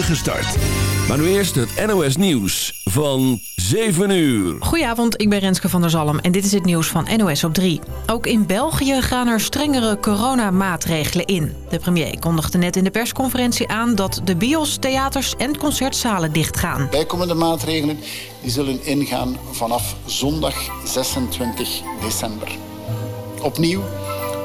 start. Maar nu eerst het NOS Nieuws van 7 uur. Goedenavond, ik ben Renske van der Zalm en dit is het nieuws van NOS op 3. Ook in België gaan er strengere coronamaatregelen in. De premier kondigde net in de persconferentie aan dat de bios, theaters en concertzalen dichtgaan. Bijkomende maatregelen die zullen ingaan vanaf zondag 26 december. Opnieuw,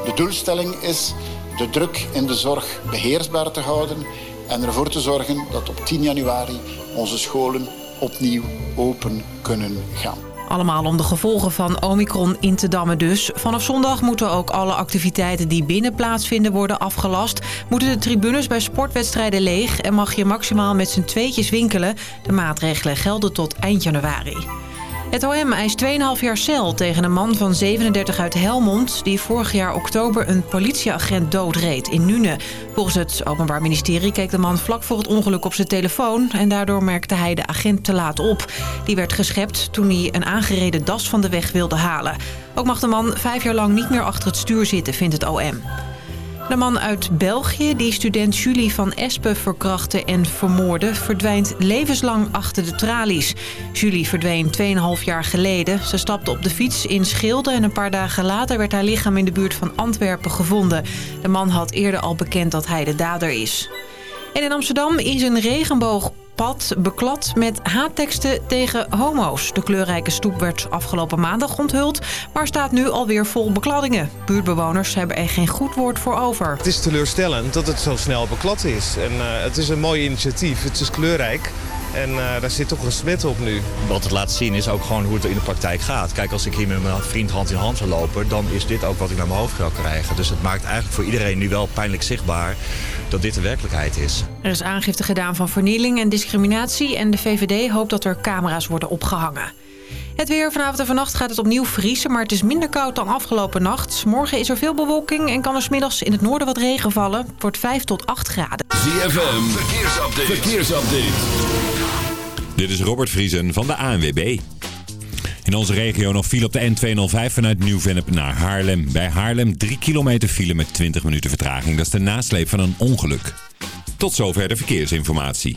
de doelstelling is de druk in de zorg beheersbaar te houden en ervoor te zorgen dat op 10 januari onze scholen opnieuw open kunnen gaan. Allemaal om de gevolgen van Omicron in te dammen dus. Vanaf zondag moeten ook alle activiteiten die binnen plaatsvinden worden afgelast. Moeten de tribunes bij sportwedstrijden leeg en mag je maximaal met z'n tweetjes winkelen. De maatregelen gelden tot eind januari. Het OM eist 2,5 jaar cel tegen een man van 37 uit Helmond... die vorig jaar oktober een politieagent doodreed in Nune. Volgens het Openbaar Ministerie keek de man vlak voor het ongeluk op zijn telefoon... en daardoor merkte hij de agent te laat op. Die werd geschept toen hij een aangereden das van de weg wilde halen. Ook mag de man vijf jaar lang niet meer achter het stuur zitten, vindt het OM. De man uit België, die student Julie van Espen verkrachtte en vermoordde... verdwijnt levenslang achter de tralies. Julie verdween 2,5 jaar geleden. Ze stapte op de fiets in Schilde en een paar dagen later... werd haar lichaam in de buurt van Antwerpen gevonden. De man had eerder al bekend dat hij de dader is. En in Amsterdam is een regenboog pad beklad met haatteksten tegen homo's. De kleurrijke stoep werd afgelopen maandag onthuld, maar staat nu alweer vol bekladdingen. Buurtbewoners hebben er geen goed woord voor over. Het is teleurstellend dat het zo snel beklad is. En uh, het is een mooi initiatief, het is kleurrijk. En uh, daar zit toch een smet op nu. Wat het laat zien is ook gewoon hoe het in de praktijk gaat. Kijk, als ik hier met mijn vriend hand in hand zou lopen... dan is dit ook wat ik naar mijn hoofd ga krijgen. Dus het maakt eigenlijk voor iedereen nu wel pijnlijk zichtbaar... dat dit de werkelijkheid is. Er is aangifte gedaan van vernieling en discriminatie... en de VVD hoopt dat er camera's worden opgehangen. Het weer vanavond en vannacht gaat het opnieuw vriezen, maar het is minder koud dan afgelopen nacht. Morgen is er veel bewolking en kan er smiddags in het noorden wat regen vallen. Het wordt 5 tot 8 graden. ZFM, verkeersupdate. verkeersupdate. Dit is Robert Vriesen van de ANWB. In onze regio nog file op de N205 vanuit Nieuw-Vennep naar Haarlem. Bij Haarlem 3 kilometer file met 20 minuten vertraging. Dat is de nasleep van een ongeluk. Tot zover de verkeersinformatie.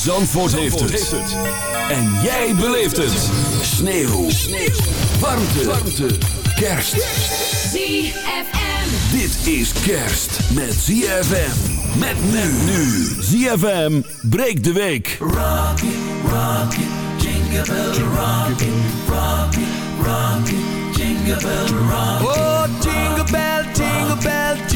Zandvoort, heeft, het. En jij beleeft het. Sneeuw. Sneeuw. Warmte. Warmte. Kerst. ZFM. Dit is kerst met ZFM. Met men nu. ZFM breekt de week. Rock it, rock it, jingle bell rock it, rock it, rock it, jingle bell rock it. Oh, jingle bell,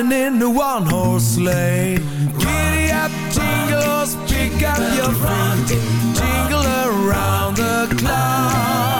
gliding in the one horse sleigh. Giddy up, jingles, pick up your. Jingle around the clock.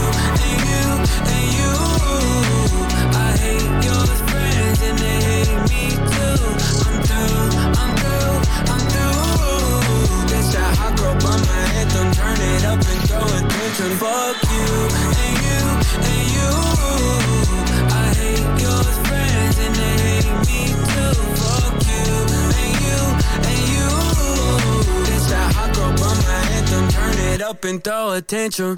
tantrum. Fuck you and you and you. I hate your friends and they hate me too. Fuck you and you and you. This that hot girl bummer anthem. Turn it up and throw a tantrum.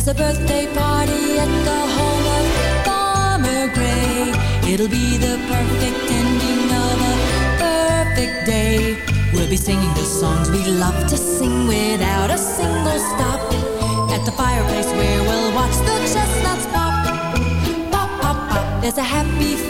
There's a birthday party at the home of Farmer Gray. It'll be the perfect ending of a perfect day. We'll be singing the songs we love to sing without a single stop. At the fireplace where we'll watch the chestnuts pop. Pop, pop, pop. There's a happy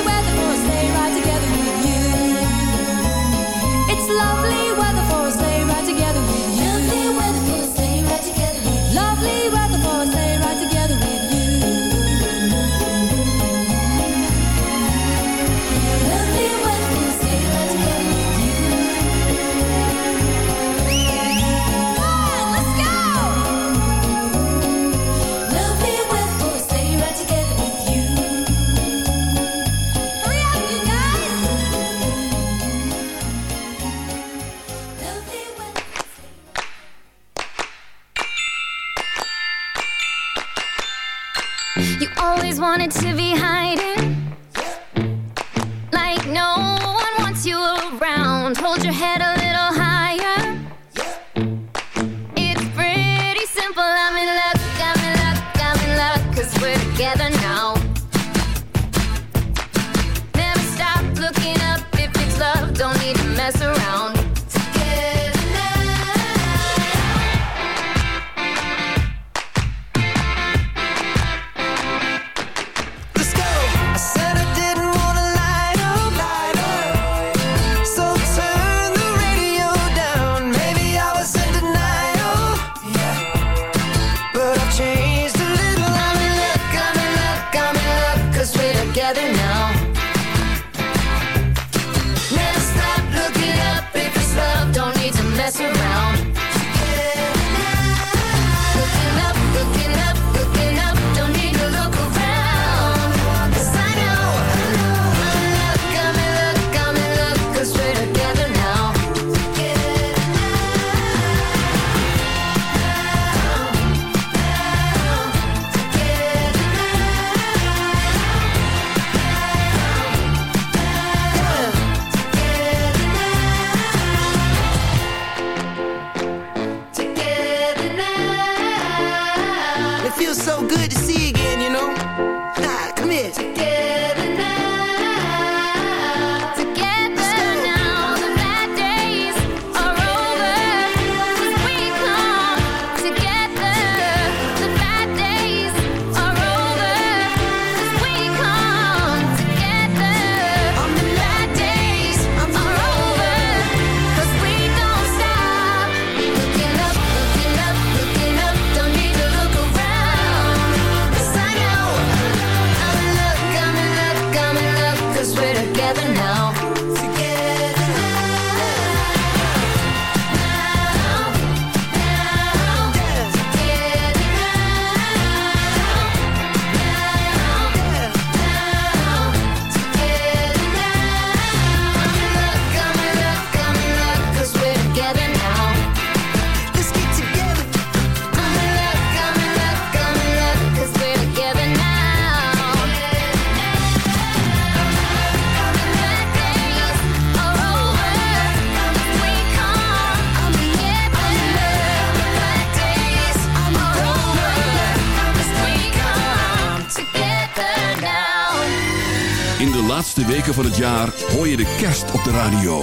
Weken van het jaar hoor je de kerst op de radio.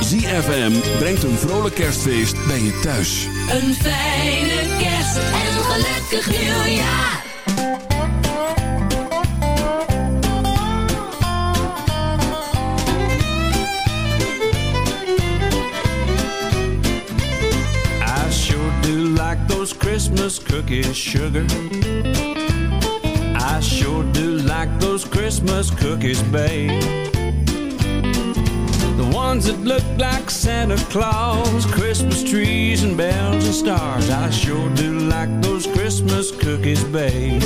ZFM brengt een vrolijk kerstfeest bij je thuis. Een fijne kerst en een gelukkig nieuwjaar. I sure do like those Christmas cookies, sugar. I sure do like those Christmas cookies, babe. The ones that look like Santa Claus, Christmas trees and bells and stars. I sure do like those Christmas cookies, babe.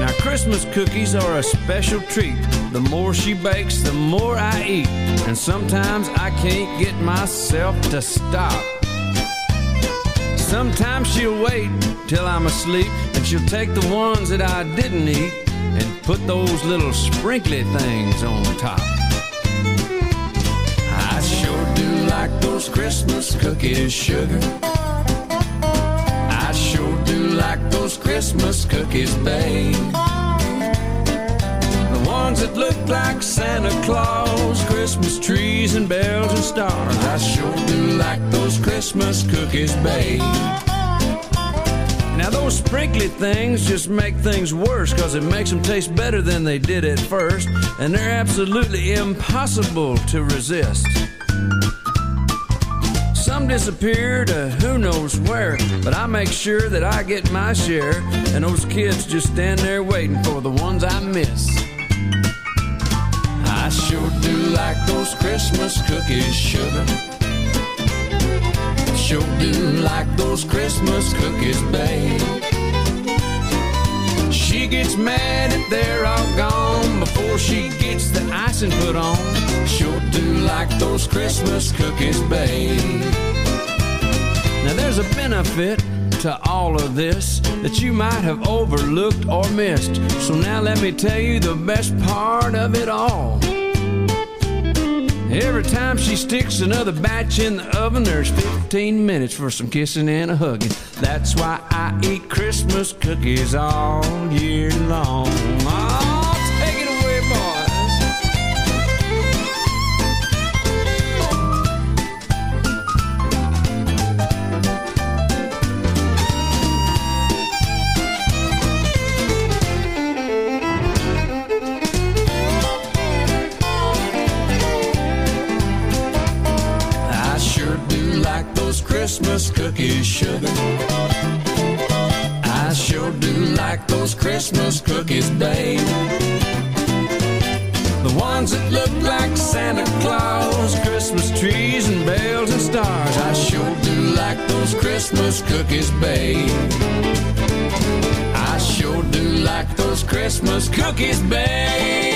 Now, Christmas cookies are a special treat. The more she bakes, the more I eat. And sometimes I can't get myself to stop. Sometimes she'll wait till I'm asleep and she'll take the ones that I didn't eat and put those little sprinkly things on top. I sure do like those Christmas cookies, sugar. I sure do like those Christmas cookies, babe. Ones that look like Santa Claus, Christmas trees and bells and stars. I sure do like those Christmas cookies, babe. Now those sprinkly things just make things worse Cause it makes them taste better than they did at first. And they're absolutely impossible to resist. Some disappear to who knows where But I make sure that I get my share. And those kids just stand there waiting for the ones I miss like those Christmas cookies, sugar. Sure do like those Christmas cookies, babe. She gets mad if they're all gone before she gets the icing put on. Sure do like those Christmas cookies, babe. Now there's a benefit to all of this that you might have overlooked or missed. So now let me tell you the best part of it all. Every time she sticks another batch in the oven, there's 15 minutes for some kissing and a hugging. That's why I eat Christmas cookies all year long. Cookies, sugar. I sure do like those Christmas cookies, babe. The ones that look like Santa Claus, Christmas trees and bells and stars. I sure do like those Christmas cookies, babe. I sure do like those Christmas cookies, babe.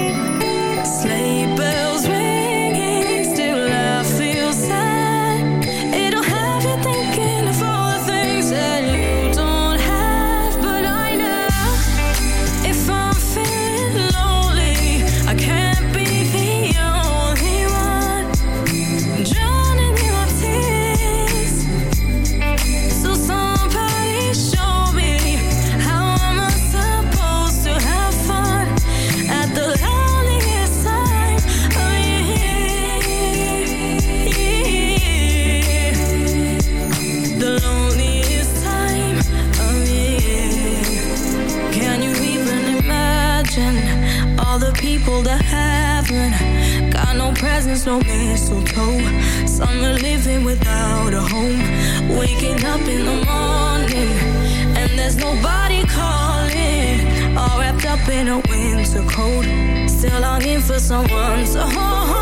there's no mistletoe. Summer living without a home. Waking up in the morning, and there's nobody calling. All wrapped up in a winter coat. Still longing for someone to hold.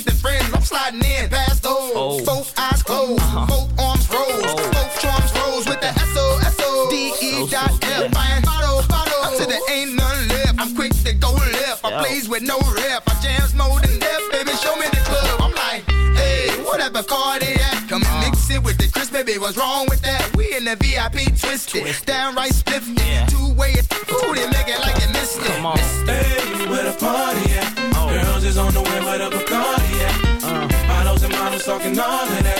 more enemies than friends. I'm sliding in past those. Oh. Both eyes closed, uh-huh. both arms oh. rose, both charms rose with the S O S O D E dot F. Buying bottle, bottle, till there ain't none left. I'm quick to go left. I plays with no rep. I jams more than death, baby. Show me the club. I'm like, hey, whatever car they at. Come and mix it with the crisp, baby. What's wrong with that? We in the VIP twisted, downright spiffy. Two way, ooh, they make it like they missed it. Come on. Hey, where the party at? Oh. Girls is on the way, where the talking all of that.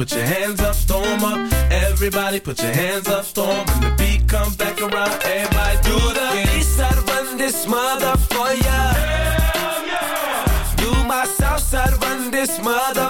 Put your hands up, storm up. Everybody put your hands up, 'em. When the beat comes back around, everybody do the East side run this mother for ya. Do my south side run this mother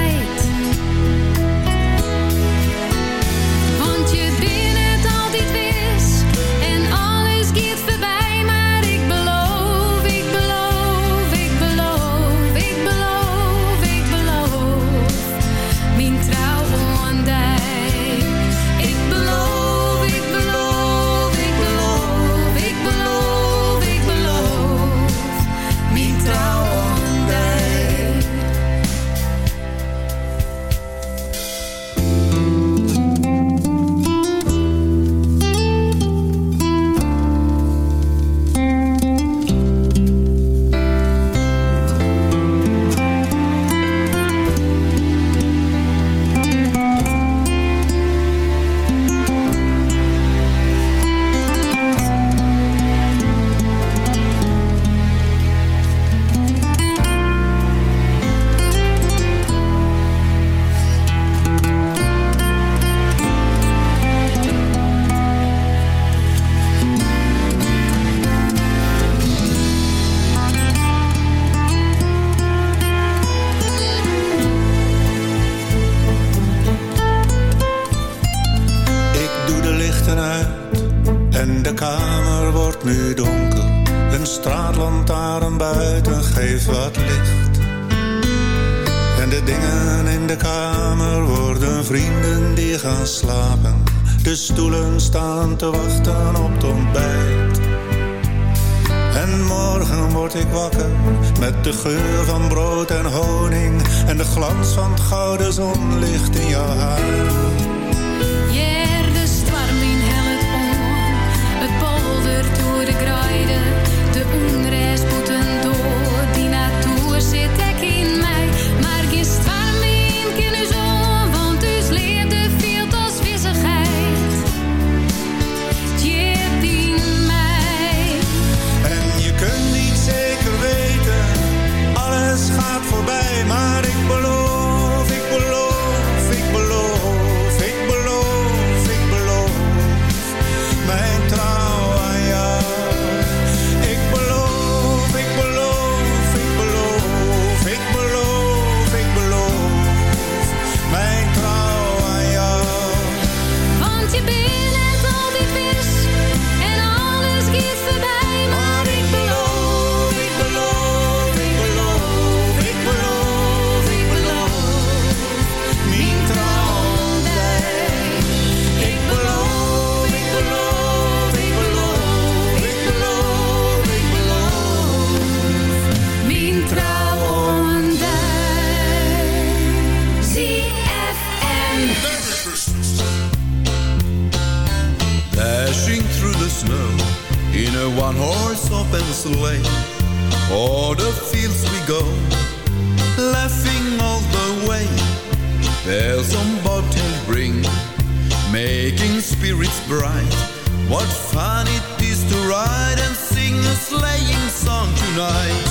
De stoelen staan te wachten op het ontbijt. En morgen word ik wakker met de geur van brood en honing en de glans van het gouden zonlicht in jouw haar. De storm in het oor. Het poldert door de kruide. One-horse open sleigh. O'er the fields we go, laughing all the way. Bells on bobtail ring, making spirits bright. What fun it is to ride and sing a sleighing song tonight.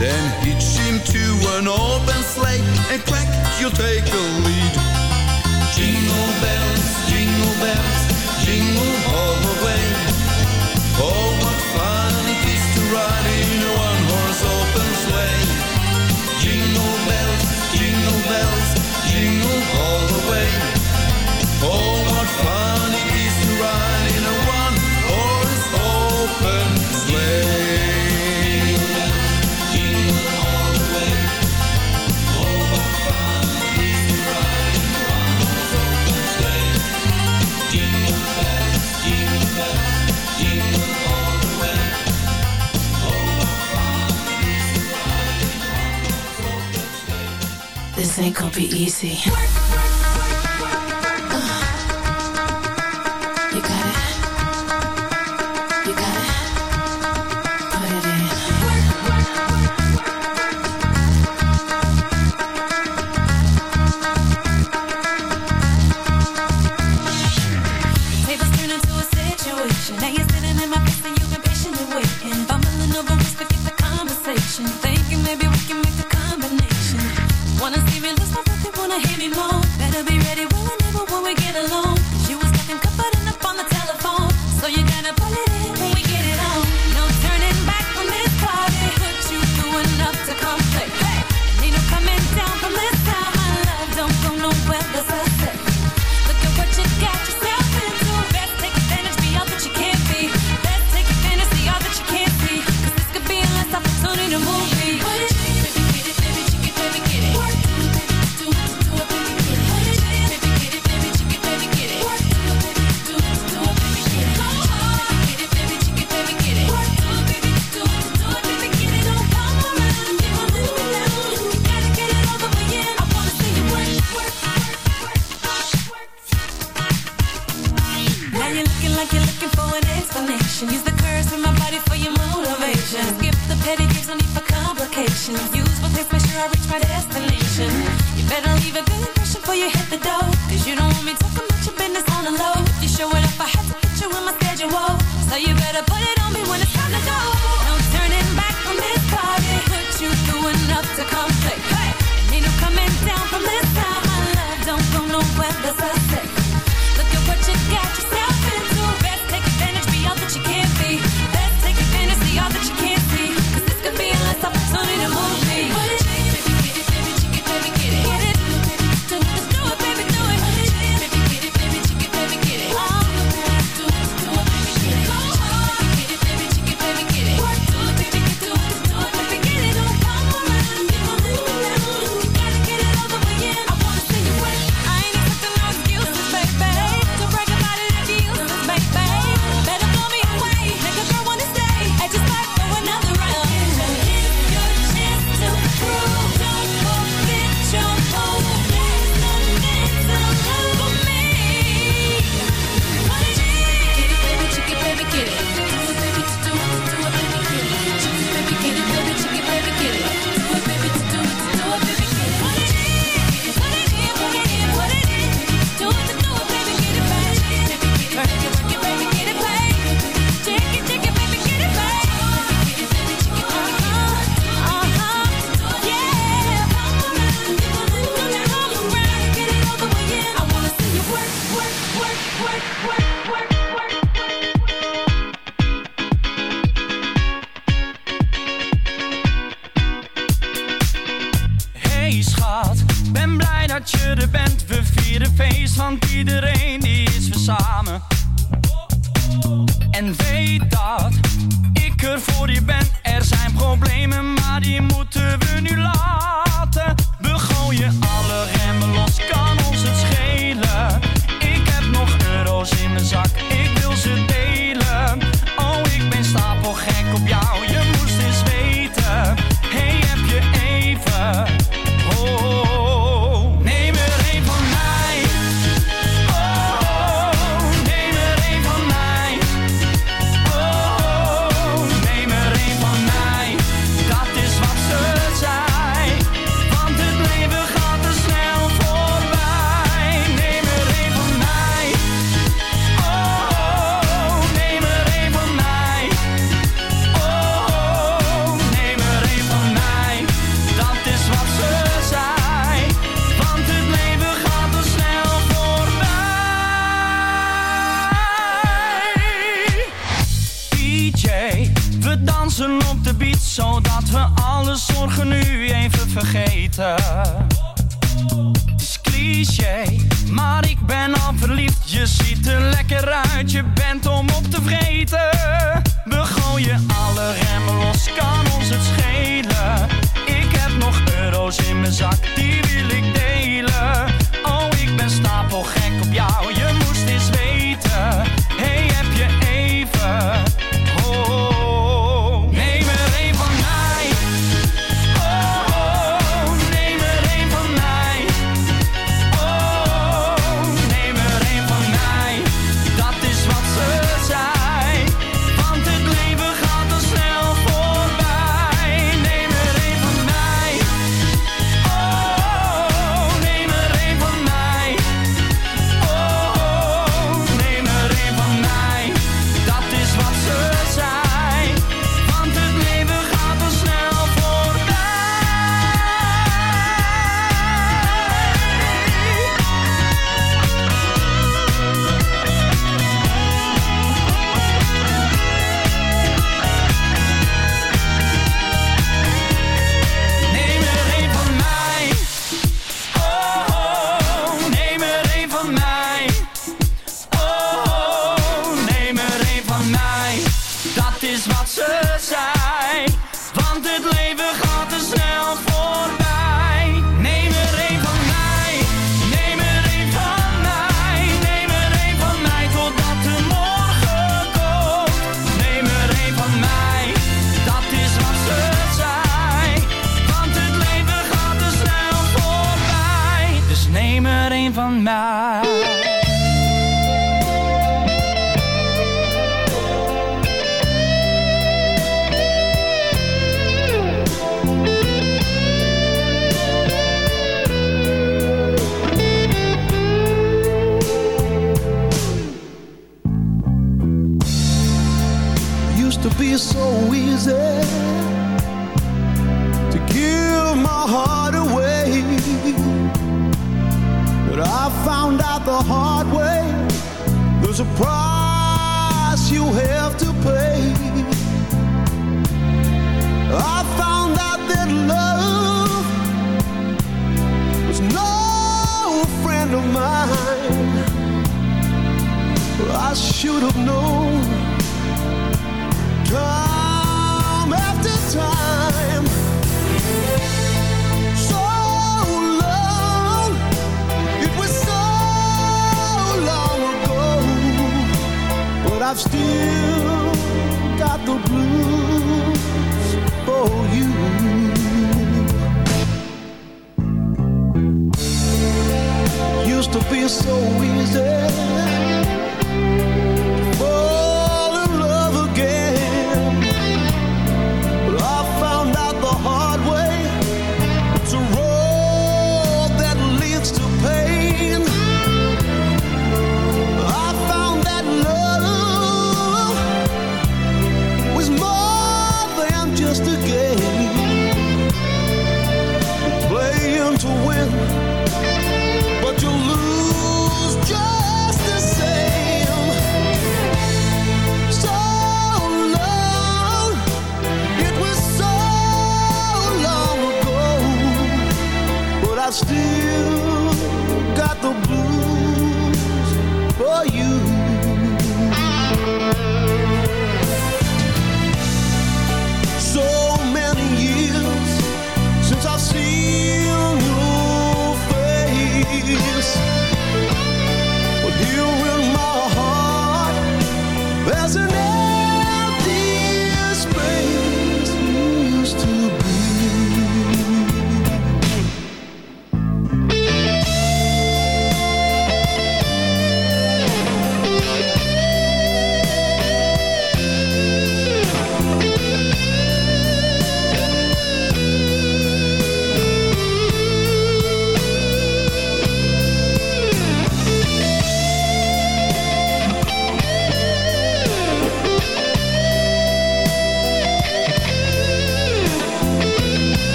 Then hitch him to an open sleigh and crack, you'll take the lead. Jingle bells, jingle bells, jingle all the way. Oh, ain't gonna be easy. I've still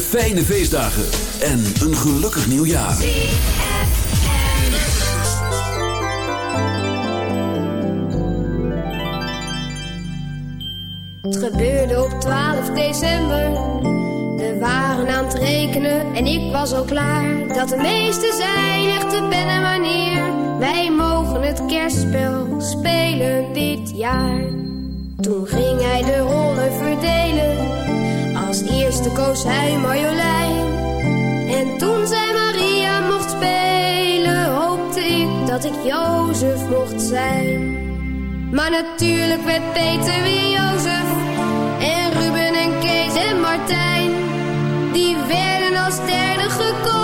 fijne feestdagen en een gelukkig nieuwjaar. Het gebeurde op 12 december. We waren aan het rekenen en ik was al klaar. Dat de meeste zijn echte ben wanneer. Wij mogen het kerstspel spelen dit jaar. Toen ging hij de rollen verdelen als eerste koos hij Marjolein. En toen zij Maria mocht spelen, hoopte ik dat ik Jozef mocht zijn. Maar natuurlijk werd Peter weer Jozef. En Ruben en Kees en Martijn, die werden als derde gekozen.